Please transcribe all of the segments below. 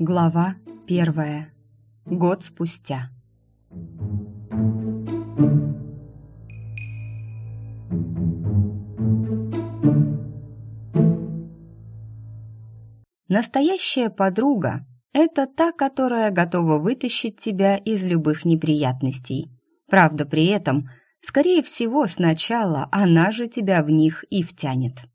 Глава первая. Год спустя. Настоящая подруга – это та, которая готова вытащить тебя из любых неприятностей. Правда, при этом, скорее всего, сначала она же тебя в них и втянет.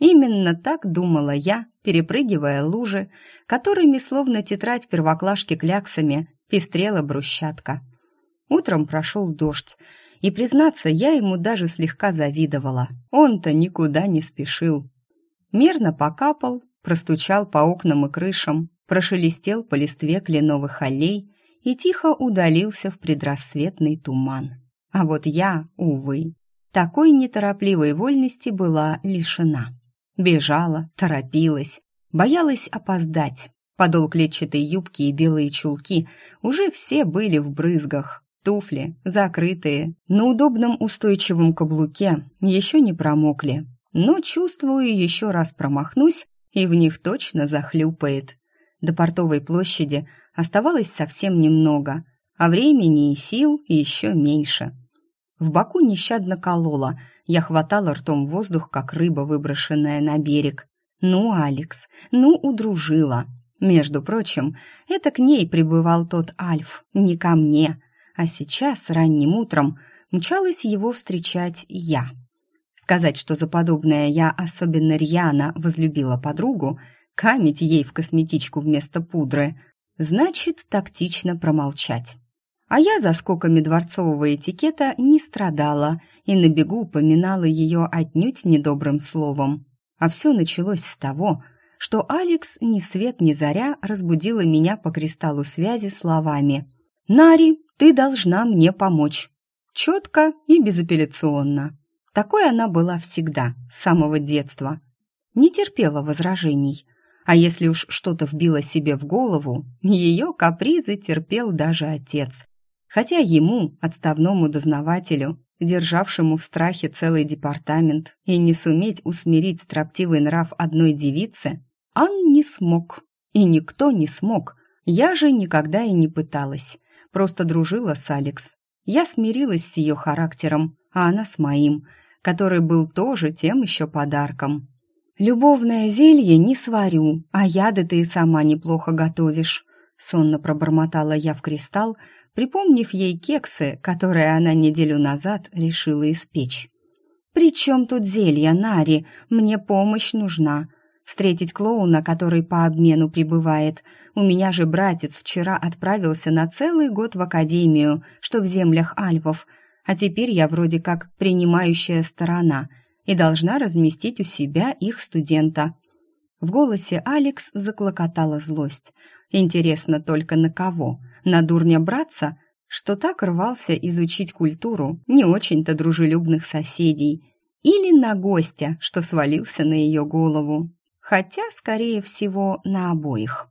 Именно так думала я, перепрыгивая лужи, которыми, словно тетрадь первоклашки кляксами, пестрела брусчатка. Утром прошел дождь, и, признаться, я ему даже слегка завидовала. Он-то никуда не спешил. Мерно покапал, простучал по окнам и крышам, прошелестел по листве кленовых аллей и тихо удалился в предрассветный туман. А вот я, увы, такой неторопливой вольности была лишена. Бежала, торопилась, боялась опоздать. Подол клетчатой юбки и белые чулки уже все были в брызгах. Туфли, закрытые, на удобном устойчивом каблуке, еще не промокли. Но, чувствую, еще раз промахнусь, и в них точно захлюпает. До портовой площади оставалось совсем немного, а времени и сил еще меньше. В боку нещадно кололо, я хватала ртом воздух, как рыба, выброшенная на берег. Ну, Алекс, ну, удружила. Между прочим, это к ней прибывал тот Альф, не ко мне. А сейчас, ранним утром, мчалась его встречать я. Сказать, что за подобное я особенно рьяно возлюбила подругу, камить ей в косметичку вместо пудры, значит тактично промолчать. А я за скоками дворцового этикета не страдала и на бегу упоминала ее отнюдь недобрым словом. А все началось с того, что Алекс ни свет ни заря разбудила меня по кристаллу связи словами «Нари, ты должна мне помочь». Четко и безапелляционно. Такой она была всегда, с самого детства. Не терпела возражений. А если уж что-то вбило себе в голову, ее капризы терпел даже отец. Хотя ему, отставному дознавателю, державшему в страхе целый департамент, и не суметь усмирить строптивый нрав одной девицы, он не смог. И никто не смог. Я же никогда и не пыталась. Просто дружила с Алекс. Я смирилась с ее характером, а она с моим – который был тоже тем еще подарком. «Любовное зелье не сварю, а яды ты и сама неплохо готовишь», сонно пробормотала я в кристалл, припомнив ей кексы, которые она неделю назад решила испечь. «При чем тут зелье, Нари? Мне помощь нужна. Встретить клоуна, который по обмену прибывает. У меня же братец вчера отправился на целый год в академию, что в землях альвов, а теперь я вроде как принимающая сторона и должна разместить у себя их студента. В голосе Алекс заклокотала злость. Интересно только на кого? На дурня братца, что так рвался изучить культуру не очень-то дружелюбных соседей, или на гостя, что свалился на ее голову. Хотя, скорее всего, на обоих.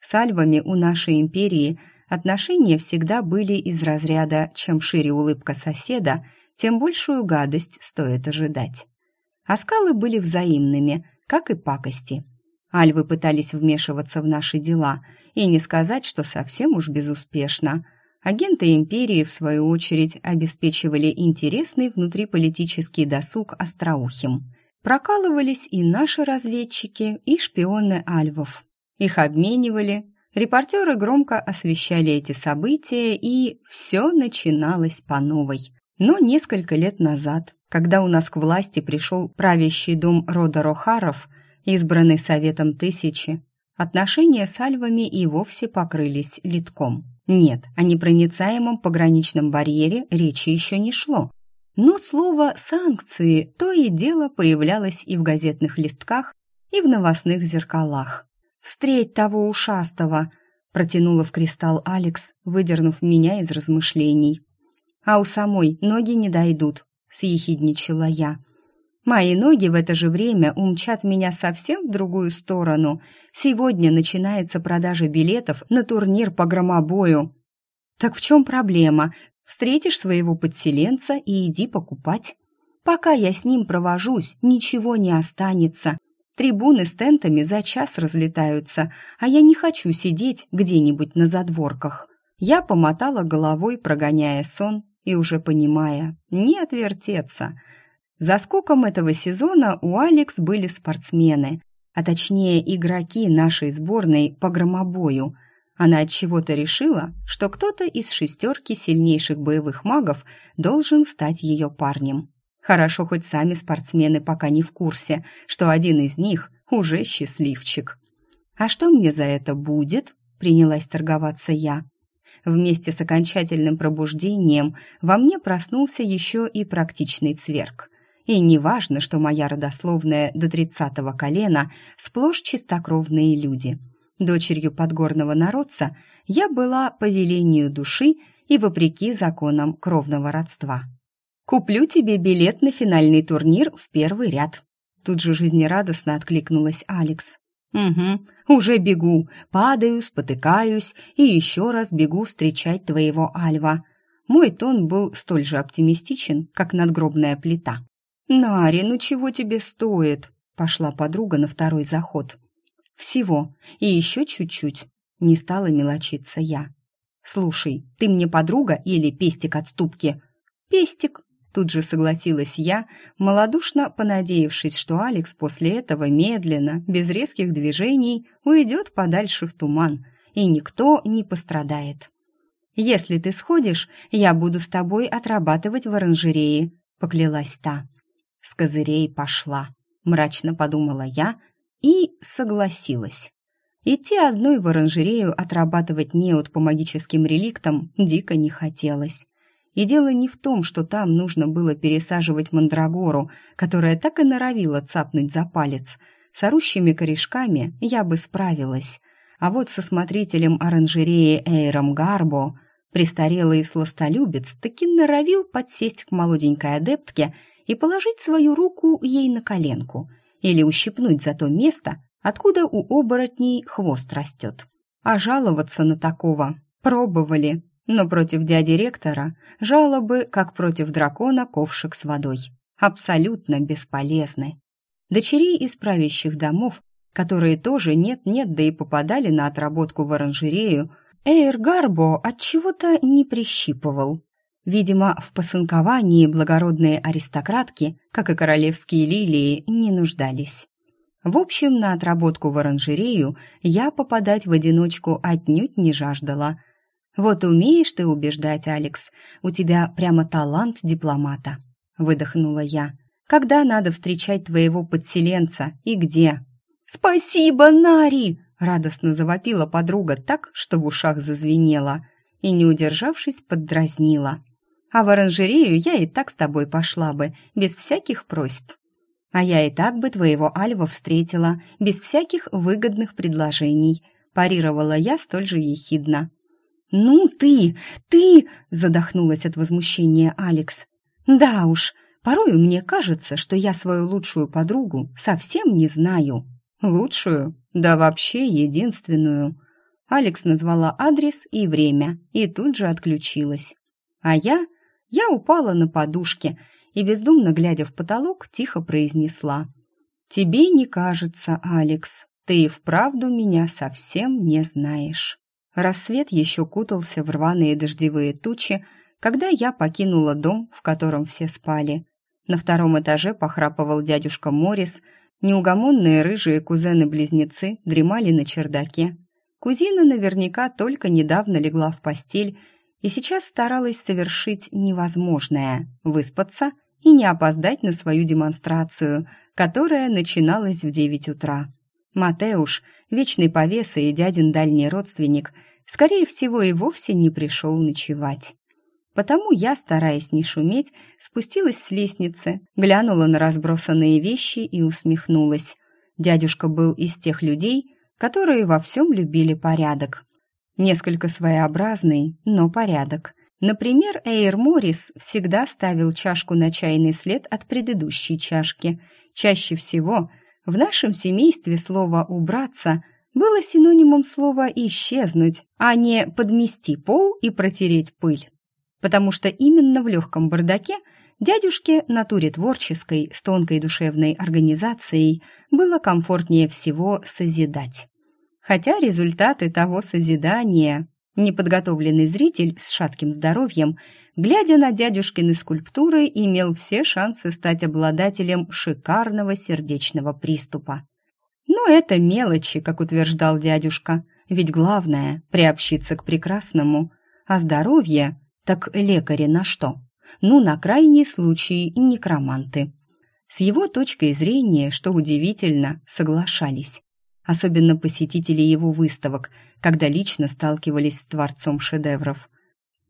С альвами у нашей империи Отношения всегда были из разряда «чем шире улыбка соседа, тем большую гадость стоит ожидать». А скалы были взаимными, как и пакости. Альвы пытались вмешиваться в наши дела, и не сказать, что совсем уж безуспешно. Агенты империи, в свою очередь, обеспечивали интересный внутриполитический досуг остроухим. Прокалывались и наши разведчики, и шпионы альвов. Их обменивали, Репортеры громко освещали эти события, и все начиналось по новой. Но несколько лет назад, когда у нас к власти пришел правящий дом рода Рохаров, избранный Советом Тысячи, отношения с альвами и вовсе покрылись литком. Нет, о непроницаемом пограничном барьере речи еще не шло. Но слово «санкции» то и дело появлялось и в газетных листках, и в новостных зеркалах. «Встреть того ушастого!» — протянула в кристалл Алекс, выдернув меня из размышлений. «А у самой ноги не дойдут», — съехидничала я. «Мои ноги в это же время умчат меня совсем в другую сторону. Сегодня начинается продажа билетов на турнир по громобою». «Так в чем проблема? Встретишь своего подселенца и иди покупать». Пока я с ним провожусь, ничего не останется. Трибуны с тентами за час разлетаются, а я не хочу сидеть где-нибудь на задворках. Я помотала головой, прогоняя сон, и уже понимая, не отвертеться. За скоком этого сезона у Алекс были спортсмены, а точнее игроки нашей сборной по громобою. Она от чего-то решила, что кто-то из шестерки сильнейших боевых магов должен стать ее парнем. Хорошо, хоть сами спортсмены пока не в курсе, что один из них уже счастливчик. «А что мне за это будет?» — принялась торговаться я. Вместе с окончательным пробуждением во мне проснулся еще и практичный цверк. И не важно, что моя родословная до тридцатого колена сплошь чистокровные люди. Дочерью подгорного народца я была по велению души и вопреки законам кровного родства. «Куплю тебе билет на финальный турнир в первый ряд», Тут же жизнерадостно откликнулась Алекс. «Угу, уже бегу, падаю, спотыкаюсь и еще раз бегу встречать твоего Альва». Мой тон был столь же оптимистичен, как надгробная плита. «Нари, ну чего тебе стоит?» — пошла подруга на второй заход. «Всего. И еще чуть-чуть». Не стала мелочиться я. «Слушай, ты мне подруга или пестик от ступки?» «Пестик», Тут же согласилась я, малодушно понадеявшись, что Алекс после этого медленно, без резких движений, уйдет подальше в туман, и никто не пострадает. «Если ты сходишь, я буду с тобой отрабатывать в оранжерее», — поклялась та. «С козырей пошла», — мрачно подумала я и согласилась. Идти одной в оранжерею отрабатывать неуд по магическим реликтам дико не хотелось. И дело не в том, что там нужно было пересаживать мандрагору, которая так и норовила цапнуть за палец. С орущими корешками я бы справилась. А вот со смотрителем оранжереи Эйром Гарбо престарелый сластолюбец таки норовил подсесть к молоденькой адептке и положить свою руку ей на коленку или ущипнуть за то место, откуда у оборотней хвост растет. А жаловаться на такого пробовали, но против дяди ректора жалобы, как против дракона, ковшик с водой. Абсолютно бесполезны. Дочерей из правящих домов, которые тоже нет-нет, да и попадали на отработку в оранжерею, Эйр Гарбо от чего-то не прищипывал. Видимо, в посынковании благородные аристократки, как и королевские лилии, не нуждались. В общем, на отработку в оранжерею я попадать в одиночку отнюдь не жаждала – вот умеешь ты убеждать, Алекс. У тебя прямо талант дипломата, выдохнула я. Когда надо встречать твоего подселенца и где? Спасибо, Нари, радостно завопила подруга так, что в ушах зазвенело, и не удержавшись, поддразнила. А в оранжерею я и так с тобой пошла бы, без всяких просьб. А я и так бы твоего Альва встретила, без всяких выгодных предложений, парировала я столь же ехидно. «Ну ты, ты!» — задохнулась от возмущения Алекс. «Да уж, порой мне кажется, что я свою лучшую подругу совсем не знаю». «Лучшую? Да вообще единственную». Алекс назвала адрес и время, и тут же отключилась. А я... Я упала на подушке и, бездумно глядя в потолок, тихо произнесла. «Тебе не кажется, Алекс, ты и вправду меня совсем не знаешь». Рассвет еще кутался в рваные дождевые тучи, когда я покинула дом, в котором все спали. На втором этаже похрапывал дядюшка Морис, неугомонные рыжие кузены-близнецы дремали на чердаке. Кузина наверняка только недавно легла в постель и сейчас старалась совершить невозможное – выспаться и не опоздать на свою демонстрацию, которая начиналась в девять утра. Матеуш – вечный повеса и дядин дальний родственник, скорее всего, и вовсе не пришел ночевать. Потому я, стараясь не шуметь, спустилась с лестницы, глянула на разбросанные вещи и усмехнулась. Дядюшка был из тех людей, которые во всем любили порядок. Несколько своеобразный, но порядок. Например, Эйр Моррис всегда ставил чашку на чайный след от предыдущей чашки. Чаще всего в нашем семействе слово «убраться» было синонимом слова «исчезнуть», а не «подмести пол и протереть пыль». Потому что именно в легком бардаке Дядюшке, натуре творческой, с тонкой душевной организацией, было комфортнее всего созидать. Хотя результаты того созидания неподготовленный зритель с шатким здоровьем, глядя на дядюшкины скульптуры, имел все шансы стать обладателем шикарного сердечного приступа. Но это мелочи, как утверждал дядюшка, ведь главное – приобщиться к прекрасному, а здоровье – так лекари на что? ну, на крайний случай, некроманты. С его точкой зрения, что удивительно, соглашались. Особенно посетители его выставок, когда лично сталкивались с творцом шедевров.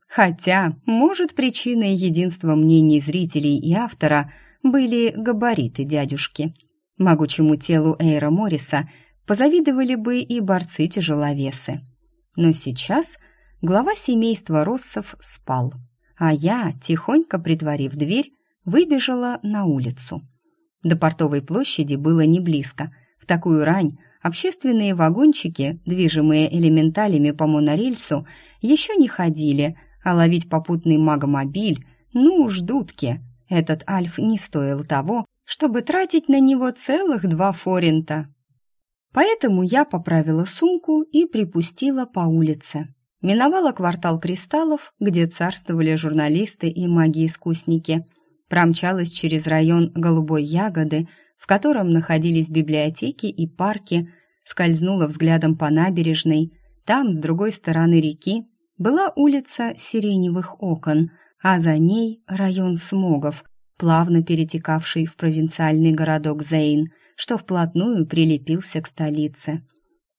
Хотя, может, причиной единства мнений зрителей и автора были габариты дядюшки. Могучему телу Эйра Морриса позавидовали бы и борцы-тяжеловесы. Но сейчас глава семейства Россов спал – а я, тихонько притворив дверь, выбежала на улицу. До портовой площади было не близко. В такую рань общественные вагончики, движимые элементалями по монорельсу, еще не ходили, а ловить попутный магомобиль, ну уж дудки. Этот Альф не стоил того, чтобы тратить на него целых два форинта. Поэтому я поправила сумку и припустила по улице. Миновала квартал кристаллов, где царствовали журналисты и маги-искусники. Промчалась через район Голубой Ягоды, в котором находились библиотеки и парки, скользнула взглядом по набережной. Там, с другой стороны реки, была улица Сиреневых окон, а за ней район Смогов, плавно перетекавший в провинциальный городок Зейн, что вплотную прилепился к столице.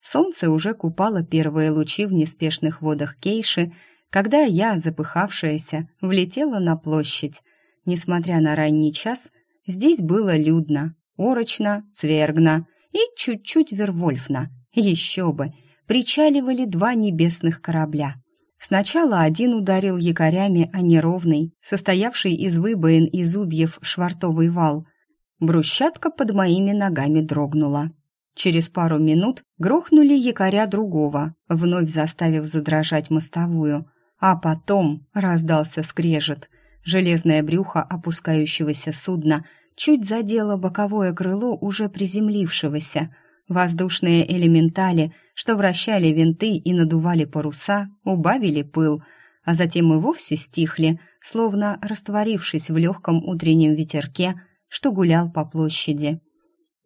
Солнце уже купало первые лучи в неспешных водах Кейши, когда я, запыхавшаяся, влетела на площадь. Несмотря на ранний час, здесь было людно, орочно, цвергно и чуть-чуть вервольфно. Еще бы! Причаливали два небесных корабля. Сначала один ударил якорями о неровный, состоявший из выбоин и зубьев швартовый вал. Брусчатка под моими ногами дрогнула. Через пару минут грохнули якоря другого, вновь заставив задрожать мостовую. А потом раздался скрежет. Железное брюхо опускающегося судна чуть задело боковое крыло уже приземлившегося. Воздушные элементали, что вращали винты и надували паруса, убавили пыл, а затем и вовсе стихли, словно растворившись в легком утреннем ветерке, что гулял по площади.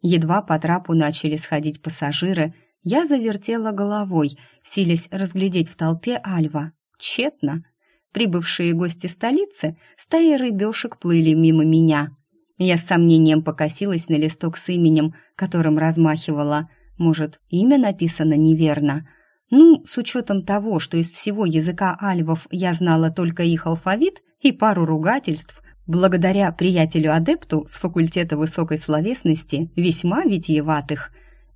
Едва по трапу начали сходить пассажиры, я завертела головой, силясь разглядеть в толпе Альва. Тщетно. Прибывшие гости столицы стаи рыбешек плыли мимо меня. Я с сомнением покосилась на листок с именем, которым размахивала. Может, имя написано неверно? Ну, с учетом того, что из всего языка альвов я знала только их алфавит и пару ругательств, благодаря приятелю-адепту с факультета высокой словесности, весьма витиеватых.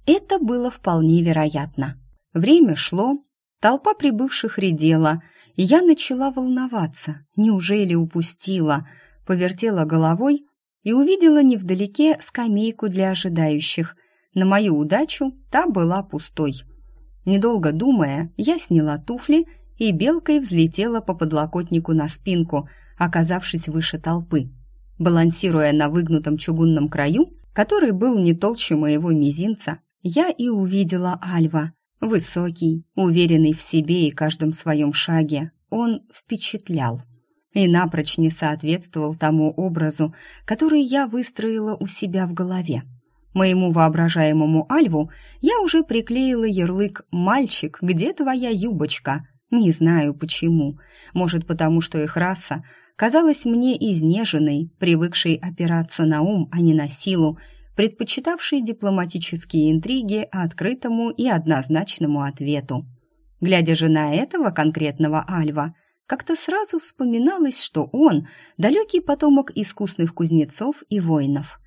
Это было вполне вероятно. Время шло, толпа прибывших редела, и я начала волноваться. Неужели упустила? Повертела головой и увидела невдалеке скамейку для ожидающих. На мою удачу та была пустой. Недолго думая, я сняла туфли и белкой взлетела по подлокотнику на спинку – оказавшись выше толпы. Балансируя на выгнутом чугунном краю, который был не толще моего мизинца, я и увидела Альва. Высокий, уверенный в себе и каждом своем шаге, он впечатлял и напрочь не соответствовал тому образу, который я выстроила у себя в голове. Моему воображаемому Альву я уже приклеила ярлык «Мальчик, где твоя юбочка?» Не знаю почему. Может, потому что их раса казалась мне изнеженной, привыкшей опираться на ум, а не на силу, предпочитавшей дипломатические интриги открытому и однозначному ответу. Глядя же на этого конкретного Альва, как-то сразу вспоминалось, что он – далекий потомок искусных кузнецов и воинов,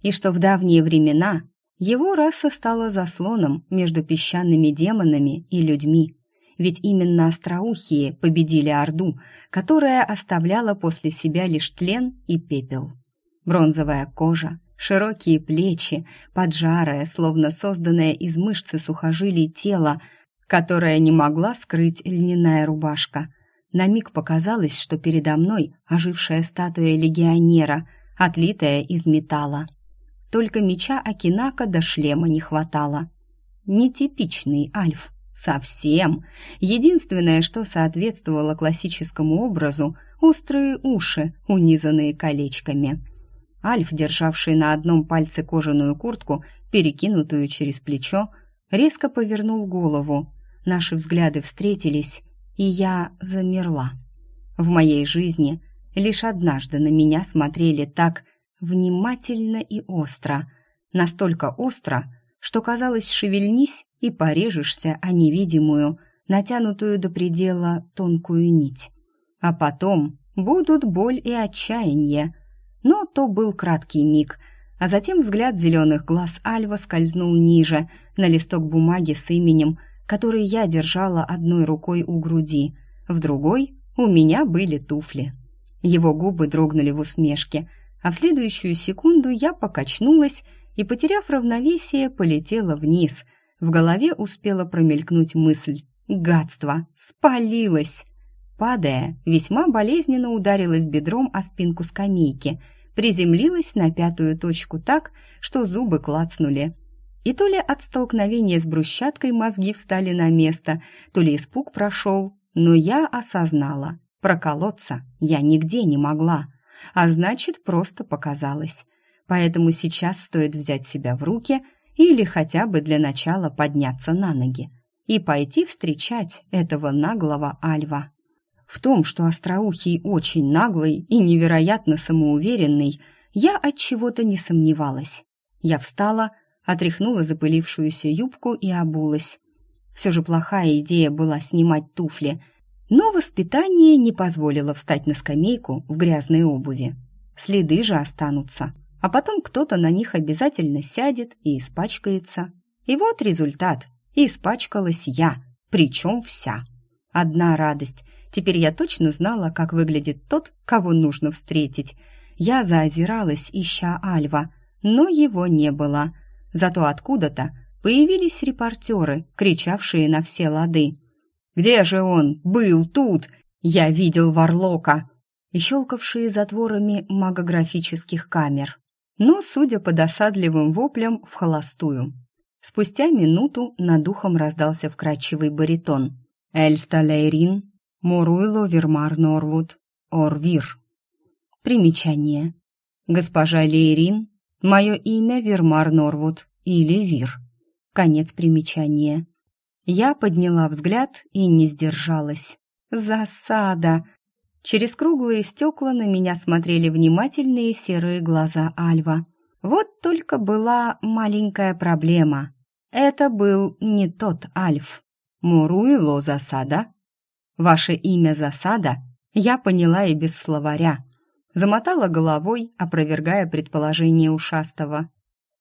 и что в давние времена его раса стала заслоном между песчаными демонами и людьми ведь именно остроухие победили Орду, которая оставляла после себя лишь тлен и пепел. Бронзовая кожа, широкие плечи, поджарое, словно созданное из мышцы сухожилий тело, которое не могла скрыть льняная рубашка. На миг показалось, что передо мной ожившая статуя легионера, отлитая из металла. Только меча Акинака до шлема не хватало. Нетипичный альф. Совсем. Единственное, что соответствовало классическому образу – острые уши, унизанные колечками. Альф, державший на одном пальце кожаную куртку, перекинутую через плечо, резко повернул голову. Наши взгляды встретились, и я замерла. В моей жизни лишь однажды на меня смотрели так внимательно и остро. Настолько остро, что казалось, шевельнись и порежешься о невидимую, натянутую до предела тонкую нить. А потом будут боль и отчаяние. Но то был краткий миг, а затем взгляд зеленых глаз Альва скользнул ниже, на листок бумаги с именем, который я держала одной рукой у груди, в другой у меня были туфли. Его губы дрогнули в усмешке, а в следующую секунду я покачнулась и, потеряв равновесие, полетела вниз. В голове успела промелькнуть мысль «Гадство! Спалилась!» Падая, весьма болезненно ударилась бедром о спинку скамейки, приземлилась на пятую точку так, что зубы клацнули. И то ли от столкновения с брусчаткой мозги встали на место, то ли испуг прошел, но я осознала, проколоться я нигде не могла, а значит, просто показалось. Поэтому сейчас стоит взять себя в руки или хотя бы для начала подняться на ноги и пойти встречать этого наглого Альва. В том, что Остроухий очень наглый и невероятно самоуверенный, я от чего-то не сомневалась. Я встала, отряхнула запылившуюся юбку и обулась. Все же плохая идея была снимать туфли, но воспитание не позволило встать на скамейку в грязной обуви. Следы же останутся а потом кто-то на них обязательно сядет и испачкается. И вот результат. Испачкалась я, причем вся. Одна радость. Теперь я точно знала, как выглядит тот, кого нужно встретить. Я заозиралась, ища Альва, но его не было. Зато откуда-то появились репортеры, кричавшие на все лады. «Где же он? Был тут! Я видел Варлока!» и щелкавшие затворами магографических камер но, судя по досадливым воплям, в холостую. Спустя минуту над духом раздался вкрадчивый баритон. «Эльста Лейрин, Моруйло Вермар Норвуд, Орвир». Примечание. «Госпожа Лейрин, мое имя Вермар Норвуд или Вир». Конец примечания. Я подняла взгляд и не сдержалась. «Засада!» Через круглые стекла на меня смотрели внимательные серые глаза Альва. Вот только была маленькая проблема. Это был не тот Альф. Муруило засада. Ваше имя засада я поняла и без словаря. Замотала головой, опровергая предположение ушастого.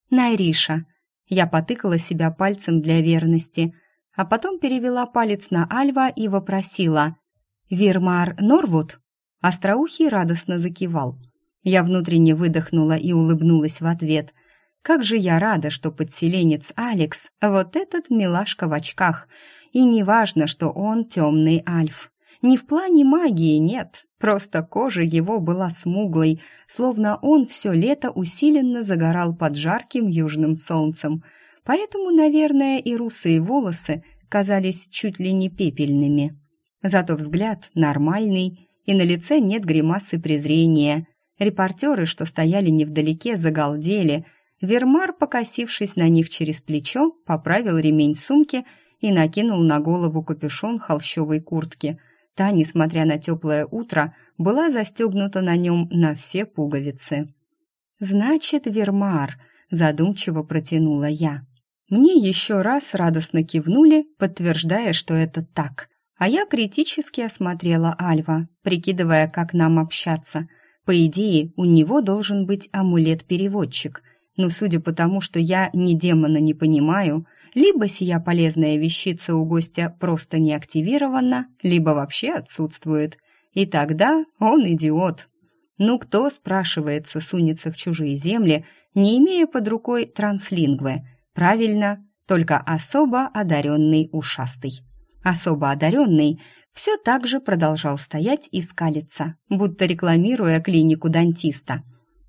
Найриша. Я потыкала себя пальцем для верности, а потом перевела палец на Альва и вопросила. «Вермар Норвуд?» Остроухий радостно закивал. Я внутренне выдохнула и улыбнулась в ответ. «Как же я рада, что подселенец Алекс — вот этот милашка в очках. И не важно, что он темный альф. Не в плане магии, нет. Просто кожа его была смуглой, словно он все лето усиленно загорал под жарким южным солнцем. Поэтому, наверное, и русые волосы казались чуть ли не пепельными. Зато взгляд нормальный, и на лице нет гримасы презрения. Репортеры, что стояли невдалеке, загалдели. Вермар, покосившись на них через плечо, поправил ремень сумки и накинул на голову капюшон холщовой куртки. Та, несмотря на теплое утро, была застегнута на нем на все пуговицы. «Значит, Вермар», — задумчиво протянула я. Мне еще раз радостно кивнули, подтверждая, что это так. А я критически осмотрела Альва, прикидывая, как нам общаться. По идее, у него должен быть амулет-переводчик. Но судя по тому, что я ни демона не понимаю, либо сия полезная вещица у гостя просто не активирована, либо вообще отсутствует. И тогда он идиот. Ну кто, спрашивается, сунется в чужие земли, не имея под рукой транслингвы? Правильно, только особо одаренный ушастый особо одаренный, все так же продолжал стоять и скалиться, будто рекламируя клинику дантиста.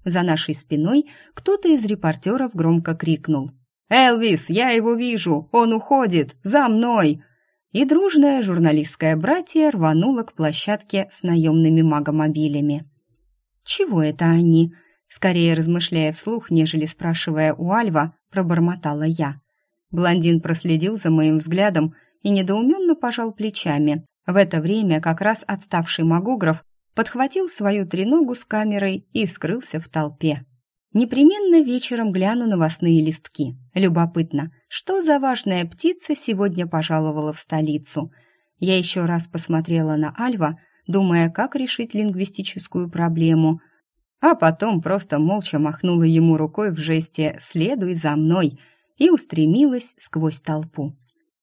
За нашей спиной кто-то из репортеров громко крикнул. «Элвис, я его вижу! Он уходит! За мной!» И дружное журналистское братье рвануло к площадке с наемными магомобилями. «Чего это они?» Скорее размышляя вслух, нежели спрашивая у Альва, пробормотала я. Блондин проследил за моим взглядом и недоуменно пожал плечами. В это время как раз отставший магограф подхватил свою треногу с камерой и скрылся в толпе. Непременно вечером гляну новостные листки. Любопытно, что за важная птица сегодня пожаловала в столицу. Я еще раз посмотрела на Альва, думая, как решить лингвистическую проблему, а потом просто молча махнула ему рукой в жесте «следуй за мной» и устремилась сквозь толпу.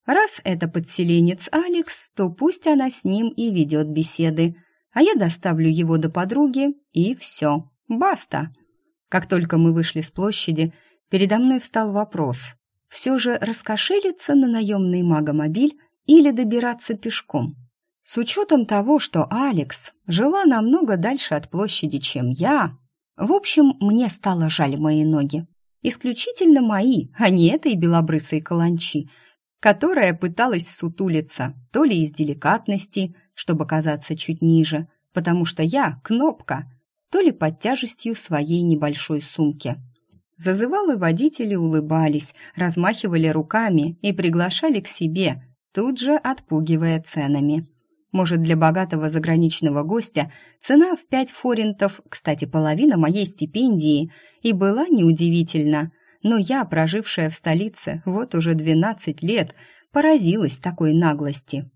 Раз это подселенец Алекс, то пусть она с ним и ведет беседы, а я доставлю его до подруги, и все, баста. Как только мы вышли с площади, передо мной встал вопрос, все же раскошелиться на наемный магомобиль или добираться пешком? С учетом того, что Алекс жила намного дальше от площади, чем я, в общем, мне стало жаль мои ноги. Исключительно мои, а не этой белобрысой каланчи, которая пыталась сутулиться, то ли из деликатности, чтобы казаться чуть ниже, потому что я кнопка, то ли под тяжестью своей небольшой сумки. Зазывалы водители улыбались, размахивали руками и приглашали к себе, тут же отпугивая ценами. Может, для богатого заграничного гостя цена в пять форинтов, кстати, половина моей стипендии, и была неудивительна. Но я, прожившая в столице вот уже двенадцать лет, поразилась такой наглости.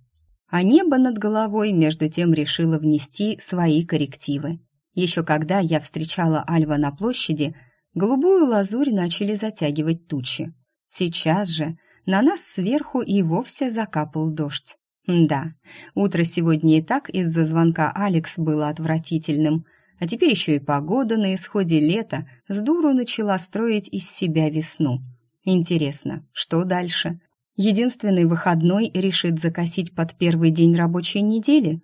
А небо над головой между тем решило внести свои коррективы. Еще когда я встречала Альва на площади, голубую лазурь начали затягивать тучи. Сейчас же на нас сверху и вовсе закапал дождь. Да, утро сегодня и так из-за звонка Алекс было отвратительным, а теперь еще и погода на исходе лета с дуру начала строить из себя весну. Интересно, что дальше? Единственный выходной решит закосить под первый день рабочей недели?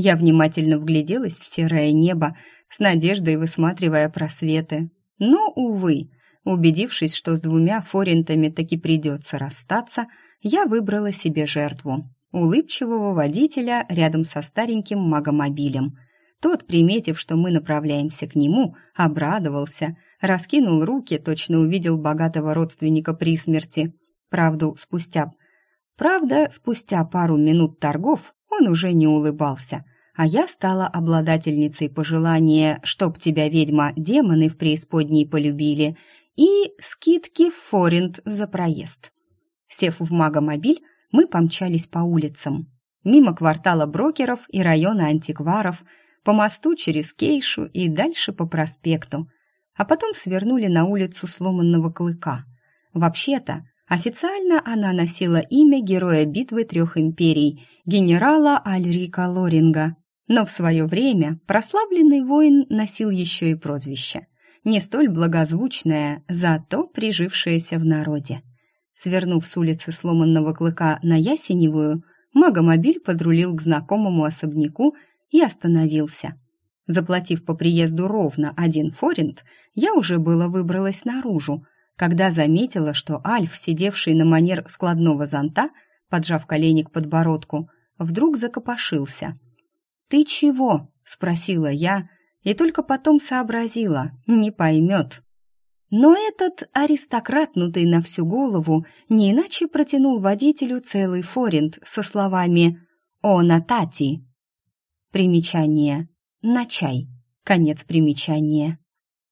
Я внимательно вгляделась в серое небо, с надеждой высматривая просветы. Но, увы, убедившись, что с двумя форинтами таки придется расстаться, я выбрала себе жертву улыбчивого водителя рядом со стареньким магомобилем. Тот, приметив, что мы направляемся к нему, обрадовался, раскинул руки, точно увидел богатого родственника при смерти. Правду спустя... Правда, спустя пару минут торгов он уже не улыбался, а я стала обладательницей пожелания «Чтоб тебя, ведьма, демоны в преисподней полюбили» и скидки в форинт за проезд. Сев в магомобиль, мы помчались по улицам. Мимо квартала брокеров и района антикваров, по мосту через Кейшу и дальше по проспекту. А потом свернули на улицу сломанного клыка. Вообще-то, официально она носила имя героя битвы трех империй, генерала Альрика Лоринга. Но в свое время прославленный воин носил еще и прозвище. Не столь благозвучное, зато прижившееся в народе. Свернув с улицы сломанного клыка на Ясеневую, магомобиль подрулил к знакомому особняку и остановился. Заплатив по приезду ровно один форинт, я уже было выбралась наружу, когда заметила, что Альф, сидевший на манер складного зонта, поджав колени к подбородку, вдруг закопошился. «Ты чего?» — спросила я, и только потом сообразила, не поймет. Но этот аристократ, нутый на всю голову, не иначе протянул водителю целый форинт со словами «О, Натати!» Примечание. «На чай». Конец примечания.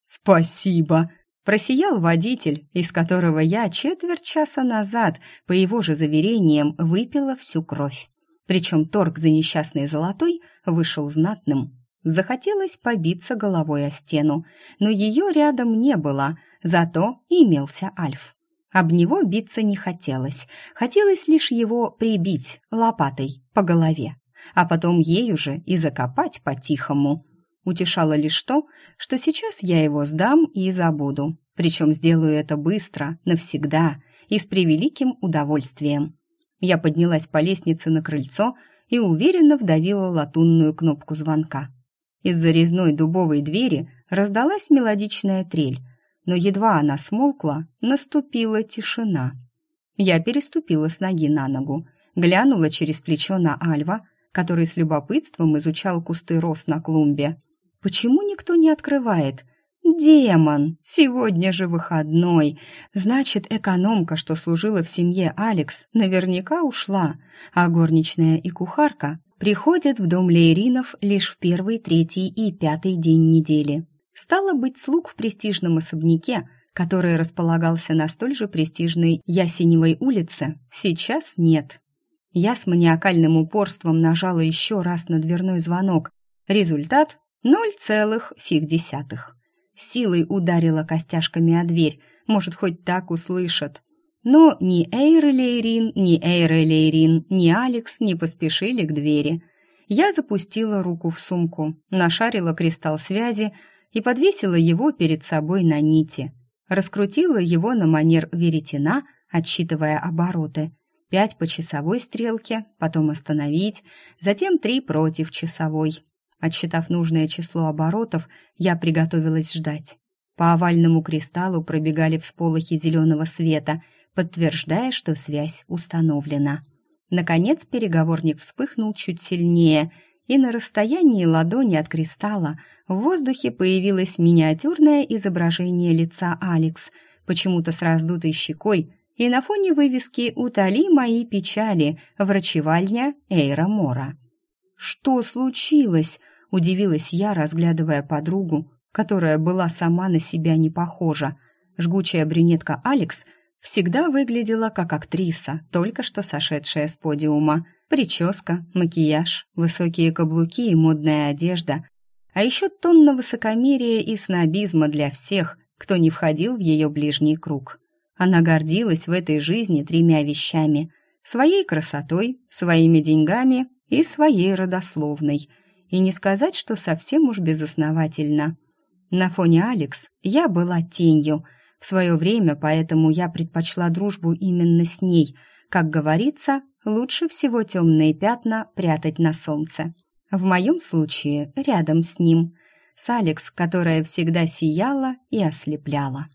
«Спасибо!» – просиял водитель, из которого я четверть часа назад, по его же заверениям, выпила всю кровь. Причем торг за несчастный золотой вышел знатным. Захотелось побиться головой о стену, но ее рядом не было, Зато имелся Альф. Об него биться не хотелось. Хотелось лишь его прибить лопатой по голове, а потом ею же и закопать по-тихому. Утешало лишь то, что сейчас я его сдам и забуду. Причем сделаю это быстро, навсегда и с превеликим удовольствием. Я поднялась по лестнице на крыльцо и уверенно вдавила латунную кнопку звонка. Из-за резной дубовой двери раздалась мелодичная трель, но едва она смолкла, наступила тишина. Я переступила с ноги на ногу, глянула через плечо на Альва, который с любопытством изучал кусты роз на клумбе. «Почему никто не открывает?» «Демон! Сегодня же выходной! Значит, экономка, что служила в семье Алекс, наверняка ушла, а горничная и кухарка приходят в дом Лейринов лишь в первый, третий и пятый день недели. Стало быть, слуг в престижном особняке, который располагался на столь же престижной Ясеневой улице, сейчас нет. Я с маниакальным упорством нажала еще раз на дверной звонок. Результат — ноль целых фиг десятых. Силой ударила костяшками о дверь, может, хоть так услышат. Но ни Эйр Лейрин, ни Эйр Лейрин, ни Алекс не поспешили к двери. Я запустила руку в сумку, нашарила кристалл связи и подвесила его перед собой на нити. Раскрутила его на манер веретена, отсчитывая обороты. Пять по часовой стрелке, потом остановить, затем три против часовой. Отсчитав нужное число оборотов, я приготовилась ждать. По овальному кристаллу пробегали всполохи зеленого света, подтверждая, что связь установлена. Наконец переговорник вспыхнул чуть сильнее, и на расстоянии ладони от кристалла в воздухе появилось миниатюрное изображение лица Алекс, почему-то с раздутой щекой, и на фоне вывески «Утоли мои печали. Врачевальня Эйра Мора». «Что случилось?» — удивилась я, разглядывая подругу, которая была сама на себя не похожа. Жгучая брюнетка Алекс всегда выглядела как актриса, только что сошедшая с подиума. Прическа, макияж, высокие каблуки и модная одежда. А еще тонна высокомерия и снобизма для всех, кто не входил в ее ближний круг. Она гордилась в этой жизни тремя вещами — своей красотой, своими деньгами и своей родословной. И не сказать, что совсем уж безосновательно. На фоне Алекс я была тенью. В свое время, поэтому я предпочла дружбу именно с ней. Как говорится, лучше всего темные пятна прятать на солнце. В моем случае рядом с ним. С Алекс, которая всегда сияла и ослепляла.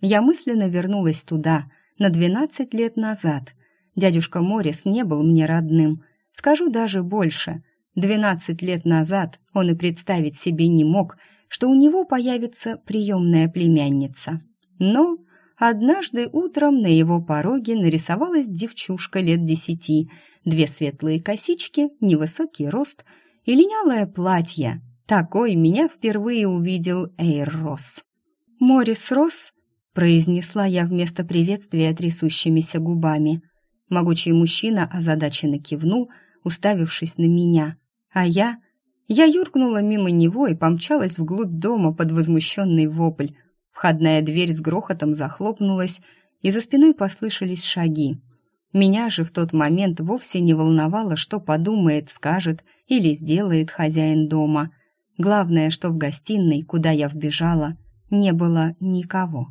Я мысленно вернулась туда, на двенадцать лет назад. Дядюшка Морис не был мне родным, Скажу даже больше. Двенадцать лет назад он и представить себе не мог, что у него появится приемная племянница. Но однажды утром на его пороге нарисовалась девчушка лет десяти, две светлые косички, невысокий рост и линялое платье. Такой меня впервые увидел Эйр Росс. «Морис Росс?» — произнесла я вместо приветствия трясущимися губами. Могучий мужчина озадаченно кивнул — уставившись на меня. А я... Я юркнула мимо него и помчалась вглубь дома под возмущенный вопль. Входная дверь с грохотом захлопнулась, и за спиной послышались шаги. Меня же в тот момент вовсе не волновало, что подумает, скажет или сделает хозяин дома. Главное, что в гостиной, куда я вбежала, не было никого.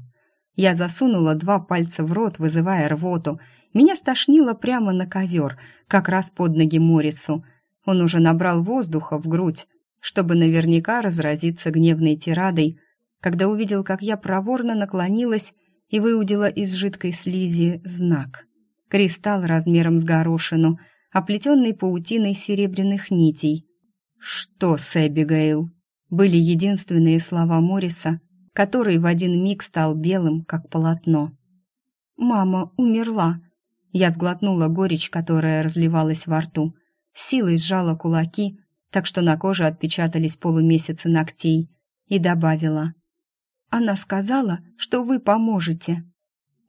Я засунула два пальца в рот, вызывая рвоту, меня стошнило прямо на ковер, как раз под ноги Морису. Он уже набрал воздуха в грудь, чтобы наверняка разразиться гневной тирадой, когда увидел, как я проворно наклонилась и выудила из жидкой слизи знак. Кристалл размером с горошину, оплетенный паутиной серебряных нитей. «Что с Эбигейл?» были единственные слова Мориса, который в один миг стал белым, как полотно. «Мама умерла», я сглотнула горечь, которая разливалась во рту. Силой сжала кулаки, так что на коже отпечатались полумесяцы ногтей, и добавила. «Она сказала, что вы поможете».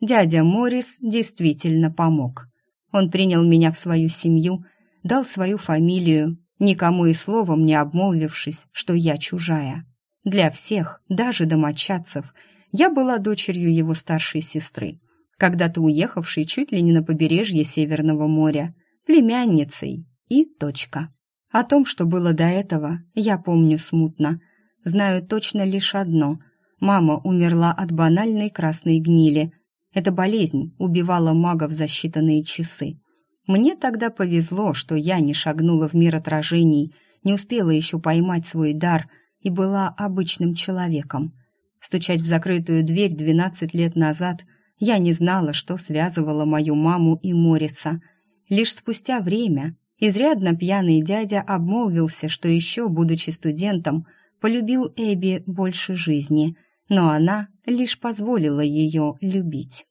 Дядя Морис действительно помог. Он принял меня в свою семью, дал свою фамилию, никому и словом не обмолвившись, что я чужая. Для всех, даже домочадцев, я была дочерью его старшей сестры когда-то уехавшей чуть ли не на побережье Северного моря, племянницей и точка. О том, что было до этого, я помню смутно. Знаю точно лишь одно. Мама умерла от банальной красной гнили. Эта болезнь убивала магов за считанные часы. Мне тогда повезло, что я не шагнула в мир отражений, не успела еще поймать свой дар и была обычным человеком. Стучать в закрытую дверь двенадцать лет назад, я не знала, что связывало мою маму и Мориса. Лишь спустя время изрядно пьяный дядя обмолвился, что еще, будучи студентом, полюбил Эбби больше жизни, но она лишь позволила ее любить.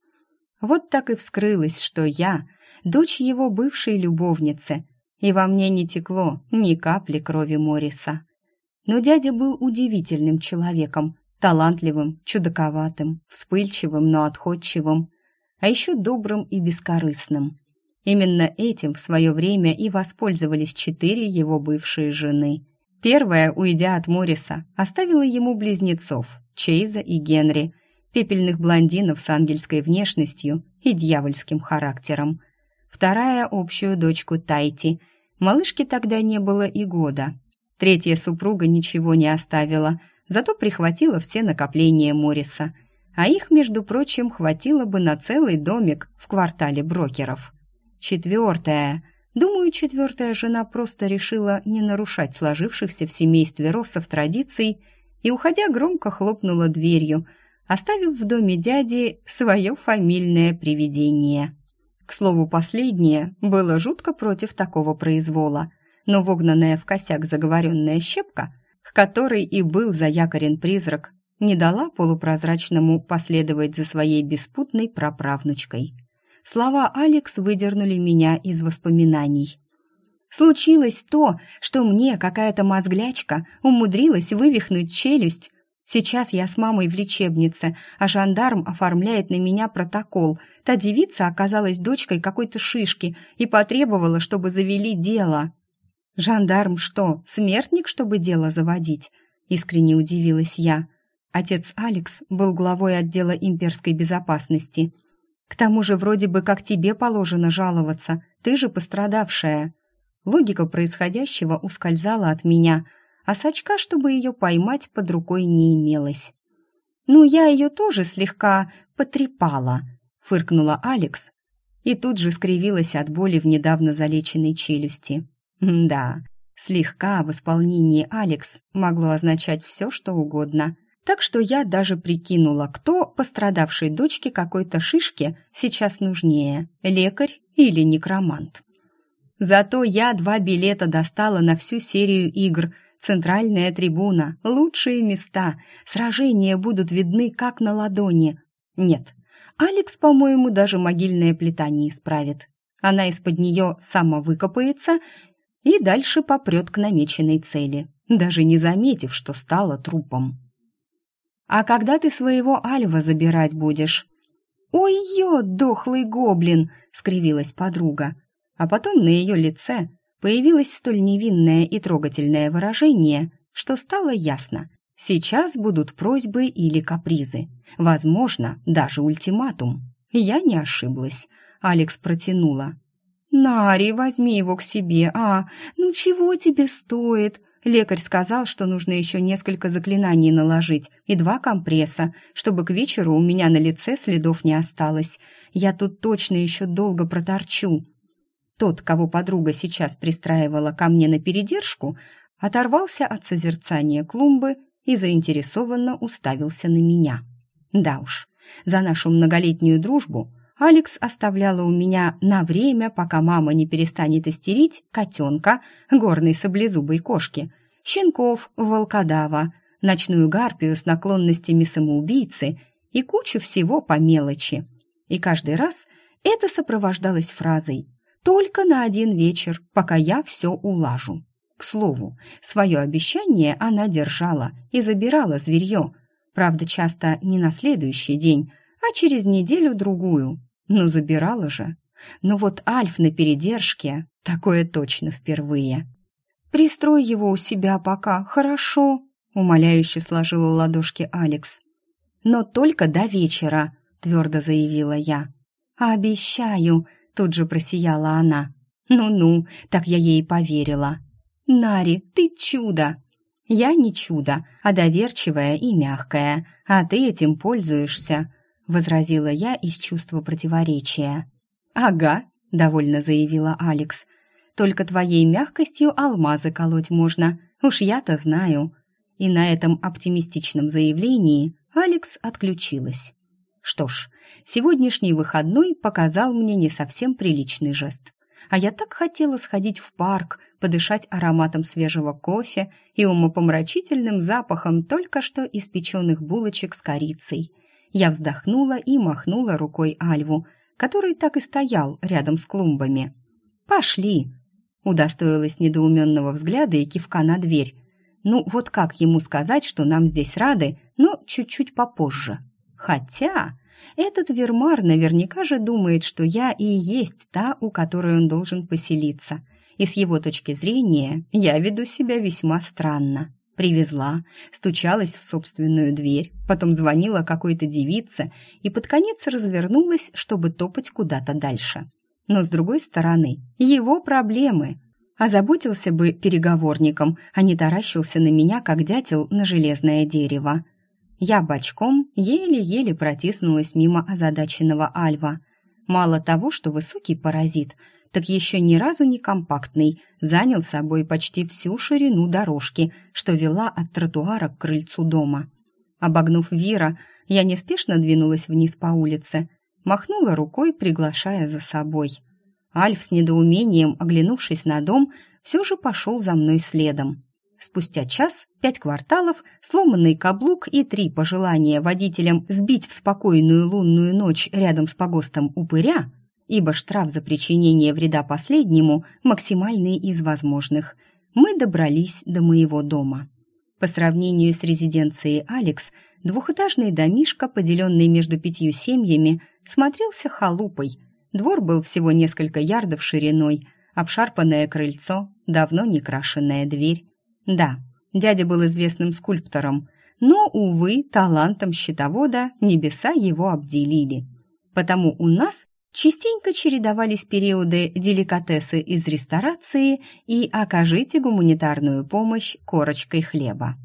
Вот так и вскрылось, что я — дочь его бывшей любовницы, и во мне не текло ни капли крови Мориса. Но дядя был удивительным человеком, талантливым, чудаковатым, вспыльчивым, но отходчивым, а еще добрым и бескорыстным. Именно этим в свое время и воспользовались четыре его бывшие жены. Первая, уйдя от Мориса, оставила ему близнецов Чейза и Генри, пепельных блондинов с ангельской внешностью и дьявольским характером. Вторая – общую дочку Тайти. Малышке тогда не было и года. Третья супруга ничего не оставила, зато прихватила все накопления Мориса. А их, между прочим, хватило бы на целый домик в квартале брокеров. Четвертая – Думаю, четвертая жена просто решила не нарушать сложившихся в семействе Россов традиций и, уходя, громко хлопнула дверью, оставив в доме дяди свое фамильное привидение. К слову, последнее было жутко против такого произвола, но вогнанная в косяк заговоренная щепка, к которой и был заякорен призрак, не дала полупрозрачному последовать за своей беспутной праправнучкой – Слова Алекс выдернули меня из воспоминаний. Случилось то, что мне какая-то мозглячка умудрилась вывихнуть челюсть. Сейчас я с мамой в лечебнице, а жандарм оформляет на меня протокол. Та девица оказалась дочкой какой-то шишки и потребовала, чтобы завели дело. Жандарм что, смертник, чтобы дело заводить? Искренне удивилась я. Отец Алекс был главой отдела имперской безопасности – к тому же вроде бы как тебе положено жаловаться, ты же пострадавшая. Логика происходящего ускользала от меня, а сачка, чтобы ее поймать, под рукой не имелось. «Ну, я ее тоже слегка потрепала», — фыркнула Алекс, и тут же скривилась от боли в недавно залеченной челюсти. «Да, слегка в исполнении Алекс могло означать все, что угодно — так что я даже прикинула, кто пострадавшей дочке какой-то шишки сейчас нужнее, лекарь или некромант. Зато я два билета достала на всю серию игр. Центральная трибуна, лучшие места, сражения будут видны как на ладони. Нет, Алекс, по-моему, даже могильная плита не исправит. Она из-под нее самовыкопается и дальше попрет к намеченной цели, даже не заметив, что стала трупом. А когда ты своего Альва забирать будешь?» «Ой-ё, дохлый гоблин!» — скривилась подруга. А потом на ее лице появилось столь невинное и трогательное выражение, что стало ясно. Сейчас будут просьбы или капризы. Возможно, даже ультиматум. Я не ошиблась. Алекс протянула. «Нари, возьми его к себе, а? Ну чего тебе стоит? Лекарь сказал, что нужно еще несколько заклинаний наложить и два компресса, чтобы к вечеру у меня на лице следов не осталось. Я тут точно еще долго проторчу. Тот, кого подруга сейчас пристраивала ко мне на передержку, оторвался от созерцания клумбы и заинтересованно уставился на меня. Да уж, за нашу многолетнюю дружбу Алекс оставляла у меня на время, пока мама не перестанет истерить, котенка, горной саблезубой кошки, щенков, волкодава, ночную гарпию с наклонностями самоубийцы и кучу всего по мелочи. И каждый раз это сопровождалось фразой «Только на один вечер, пока я все улажу». К слову, свое обещание она держала и забирала зверье, правда, часто не на следующий день, а через неделю-другую. Но забирала же. Но вот Альф на передержке — такое точно впервые. Пристрой его у себя пока, хорошо?» — умоляюще сложила ладошки Алекс. «Но только до вечера», — твердо заявила я. «Обещаю», — тут же просияла она. «Ну-ну, так я ей поверила». «Нари, ты чудо!» «Я не чудо, а доверчивая и мягкая, а ты этим пользуешься», — возразила я из чувства противоречия. «Ага, — довольно заявила Алекс. «Только твоей мягкостью алмазы колоть можно, уж я-то знаю». И на этом оптимистичном заявлении Алекс отключилась. Что ж, сегодняшний выходной показал мне не совсем приличный жест. А я так хотела сходить в парк, подышать ароматом свежего кофе и умопомрачительным запахом только что испеченных булочек с корицей. Я вздохнула и махнула рукой Альву, который так и стоял рядом с клумбами. «Пошли!» Удостоилась недоуменного взгляда и кивка на дверь. «Ну, вот как ему сказать, что нам здесь рады, но чуть-чуть попозже?» «Хотя...» Этот Вермар наверняка же думает, что я и есть та, у которой он должен поселиться – и с его точки зрения я веду себя весьма странно. Привезла, стучалась в собственную дверь, потом звонила какой-то девице и под конец развернулась, чтобы топать куда-то дальше. Но с другой стороны, его проблемы. Озаботился бы переговорником, а не таращился на меня, как дятел на железное дерево. Я бочком еле-еле протиснулась мимо озадаченного Альва. Мало того, что высокий паразит – так еще ни разу не компактный, занял собой почти всю ширину дорожки, что вела от тротуара к крыльцу дома. Обогнув Вира, я неспешно двинулась вниз по улице, махнула рукой, приглашая за собой. Альф с недоумением, оглянувшись на дом, все же пошел за мной следом. Спустя час, пять кварталов, сломанный каблук и три пожелания водителям сбить в спокойную лунную ночь рядом с погостом упыря ибо штраф за причинение вреда последнему максимальный из возможных. Мы добрались до моего дома. По сравнению с резиденцией Алекс, двухэтажный домишко, поделенный между пятью семьями, смотрелся халупой. Двор был всего несколько ярдов шириной, обшарпанное крыльцо, давно не крашенная дверь. Да, дядя был известным скульптором, но, увы, талантом счетовода небеса его обделили. Потому у нас частенько чередовались периоды деликатесы из ресторации и «окажите гуманитарную помощь корочкой хлеба».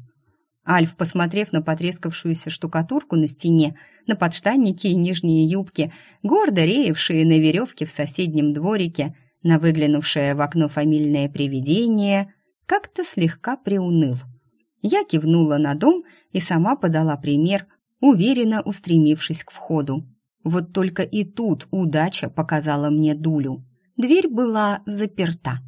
Альф, посмотрев на потрескавшуюся штукатурку на стене, на подштанники и нижние юбки, гордо реевшие на веревке в соседнем дворике, на выглянувшее в окно фамильное привидение, как-то слегка приуныл. Я кивнула на дом и сама подала пример, уверенно устремившись к входу. Вот только и тут удача показала мне дулю. Дверь была заперта.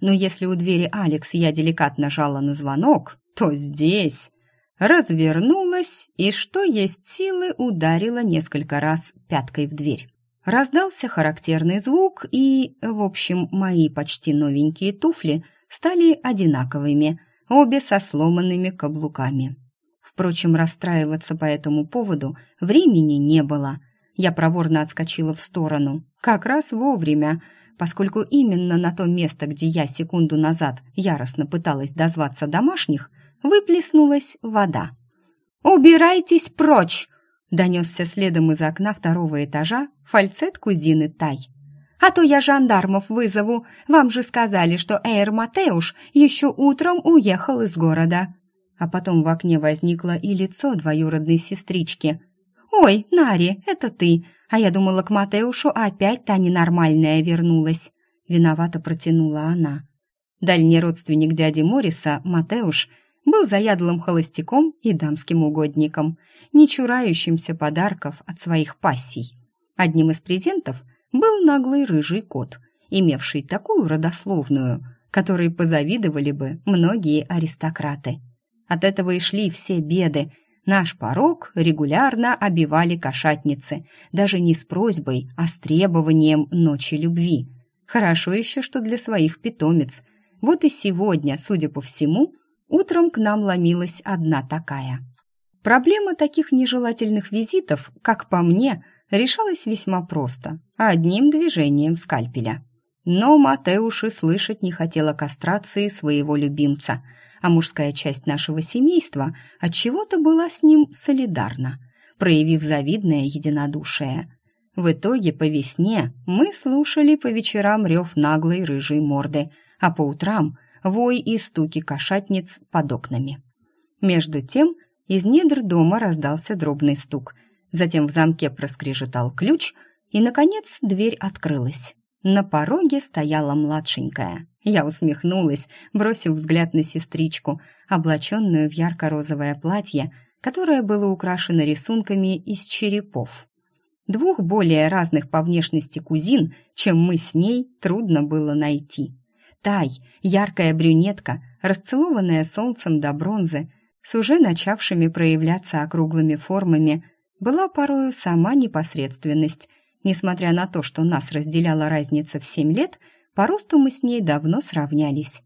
Но если у двери Алекс я деликатно жала на звонок, то здесь развернулась и, что есть силы, ударила несколько раз пяткой в дверь. Раздался характерный звук, и, в общем, мои почти новенькие туфли стали одинаковыми, обе со сломанными каблуками. Впрочем, расстраиваться по этому поводу времени не было – я проворно отскочила в сторону. Как раз вовремя, поскольку именно на то место, где я секунду назад яростно пыталась дозваться домашних, выплеснулась вода. «Убирайтесь прочь!» — донесся следом из окна второго этажа фальцет кузины Тай. «А то я жандармов вызову. Вам же сказали, что Эйр Матеуш еще утром уехал из города». А потом в окне возникло и лицо двоюродной сестрички — «Ой, Нари, это ты! А я думала, к Матеушу опять та ненормальная вернулась!» Виновато протянула она. Дальний родственник дяди Мориса, Матеуш, был заядлым холостяком и дамским угодником, не чурающимся подарков от своих пассий. Одним из презентов был наглый рыжий кот, имевший такую родословную, которой позавидовали бы многие аристократы. От этого и шли все беды, Наш порог регулярно обивали кошатницы, даже не с просьбой, а с требованием ночи любви. Хорошо еще, что для своих питомец. Вот и сегодня, судя по всему, утром к нам ломилась одна такая. Проблема таких нежелательных визитов, как по мне, решалась весьма просто, одним движением скальпеля. Но Матеуши слышать не хотела кастрации своего любимца – а мужская часть нашего семейства от чего то была с ним солидарна, проявив завидное единодушие. В итоге по весне мы слушали по вечерам рев наглой рыжей морды, а по утрам вой и стуки кошатниц под окнами. Между тем из недр дома раздался дробный стук, затем в замке проскрежетал ключ, и, наконец, дверь открылась. На пороге стояла младшенькая. Я усмехнулась, бросив взгляд на сестричку, облаченную в ярко-розовое платье, которое было украшено рисунками из черепов. Двух более разных по внешности кузин, чем мы с ней, трудно было найти. Тай, яркая брюнетка, расцелованная солнцем до бронзы, с уже начавшими проявляться округлыми формами, была порою сама непосредственность. Несмотря на то, что нас разделяла разница в семь лет, по росту мы с ней давно сравнялись.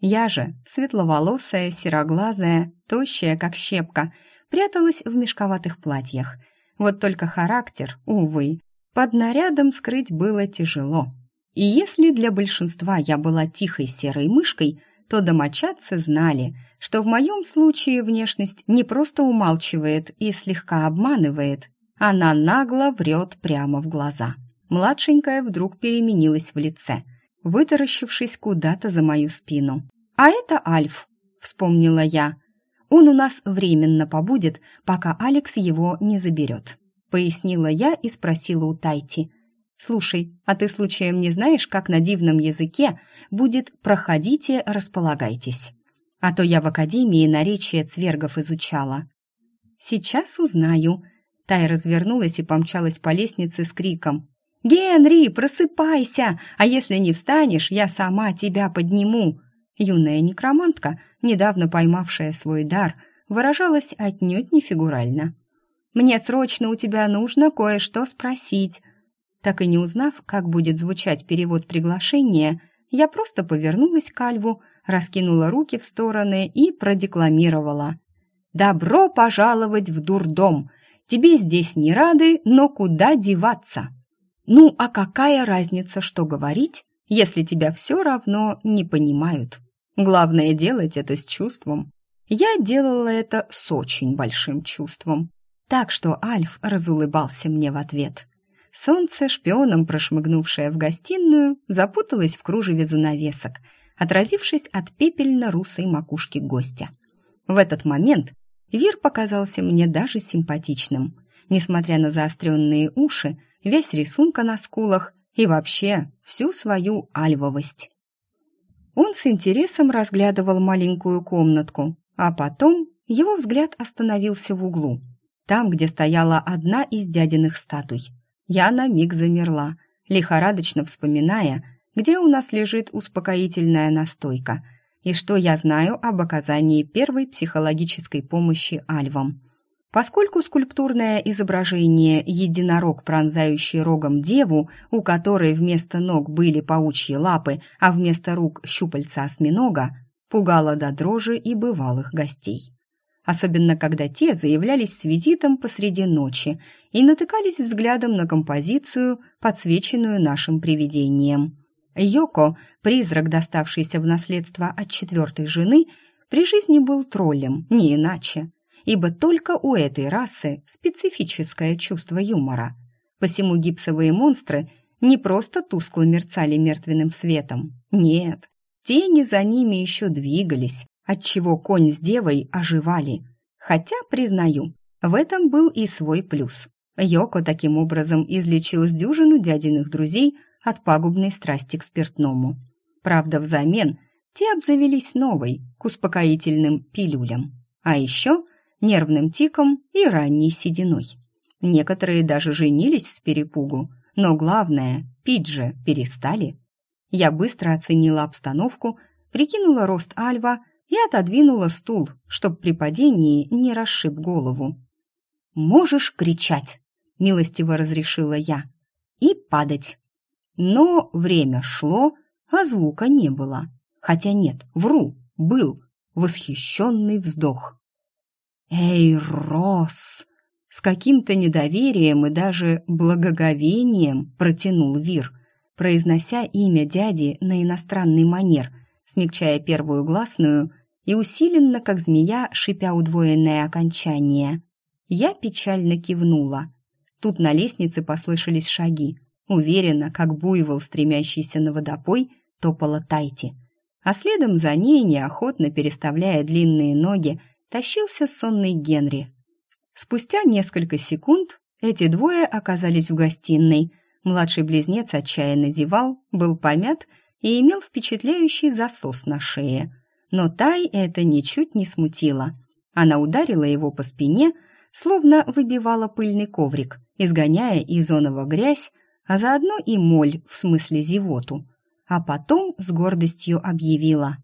Я же, светловолосая, сероглазая, тощая, как щепка, пряталась в мешковатых платьях. Вот только характер, увы, под нарядом скрыть было тяжело. И если для большинства я была тихой серой мышкой, то домочадцы знали, что в моем случае внешность не просто умалчивает и слегка обманывает, она нагло врет прямо в глаза. Младшенькая вдруг переменилась в лице, вытаращившись куда-то за мою спину. «А это Альф», — вспомнила я. «Он у нас временно побудет, пока Алекс его не заберет», — пояснила я и спросила у Тайти. «Слушай, а ты случаем не знаешь, как на дивном языке будет «проходите, располагайтесь»?» А то я в академии наречие цвергов изучала. «Сейчас узнаю», Тай развернулась и помчалась по лестнице с криком. «Генри, просыпайся! А если не встанешь, я сама тебя подниму!» Юная некромантка, недавно поймавшая свой дар, выражалась отнюдь не фигурально. «Мне срочно у тебя нужно кое-что спросить». Так и не узнав, как будет звучать перевод приглашения, я просто повернулась к Альву, раскинула руки в стороны и продекламировала. «Добро пожаловать в дурдом! Тебе здесь не рады, но куда деваться? Ну, а какая разница, что говорить, если тебя все равно не понимают? Главное делать это с чувством. Я делала это с очень большим чувством. Так что Альф разулыбался мне в ответ. Солнце, шпионом прошмыгнувшее в гостиную, запуталось в кружеве занавесок, отразившись от пепельно-русой макушки гостя. В этот момент Вир показался мне даже симпатичным, несмотря на заостренные уши, весь рисунка на скулах и вообще всю свою альвовость. Он с интересом разглядывал маленькую комнатку, а потом его взгляд остановился в углу, там, где стояла одна из дядиных статуй. Я на миг замерла, лихорадочно вспоминая, где у нас лежит успокоительная настойка – и что я знаю об оказании первой психологической помощи альвам. Поскольку скульптурное изображение единорог, пронзающий рогом деву, у которой вместо ног были паучьи лапы, а вместо рук щупальца осьминога, пугало до дрожи и бывалых гостей. Особенно когда те заявлялись с визитом посреди ночи и натыкались взглядом на композицию, подсвеченную нашим привидением – Йоко, призрак, доставшийся в наследство от четвертой жены, при жизни был троллем, не иначе, ибо только у этой расы специфическое чувство юмора. Посему гипсовые монстры не просто тускло мерцали мертвенным светом, нет, тени за ними еще двигались, отчего конь с девой оживали. Хотя, признаю, в этом был и свой плюс. Йоко таким образом излечил с дюжину дядиных друзей от пагубной страсти к спиртному. Правда, взамен те обзавелись новой, к успокоительным пилюлям. А еще нервным тиком и ранней сединой. Некоторые даже женились с перепугу, но главное, пить же перестали. Я быстро оценила обстановку, прикинула рост Альва и отодвинула стул, чтоб при падении не расшиб голову. «Можешь кричать», — милостиво разрешила я, — «и падать». Но время шло, а звука не было. Хотя нет, вру, был восхищенный вздох. «Эй, Рос!» С каким-то недоверием и даже благоговением протянул Вир, произнося имя дяди на иностранный манер, смягчая первую гласную и усиленно, как змея, шипя удвоенное окончание. Я печально кивнула. Тут на лестнице послышались шаги. Уверенно, как буйвол, стремящийся на водопой, топала Тайти. А следом за ней, неохотно переставляя длинные ноги, тащился сонный Генри. Спустя несколько секунд эти двое оказались в гостиной, Младший близнец отчаянно зевал, был помят и имел впечатляющий засос на шее. Но Тай это ничуть не смутило. Она ударила его по спине, словно выбивала пыльный коврик, изгоняя из онова грязь, а заодно и моль, в смысле зевоту. А потом с гордостью объявила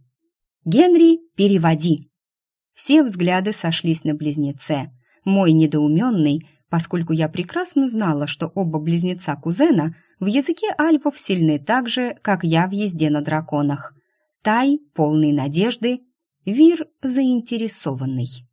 «Генри, переводи!» Все взгляды сошлись на близнеце. Мой недоуменный, поскольку я прекрасно знала, что оба близнеца-кузена в языке альпов сильны так же, как я в езде на драконах. Тай, полный надежды, Вир заинтересованный.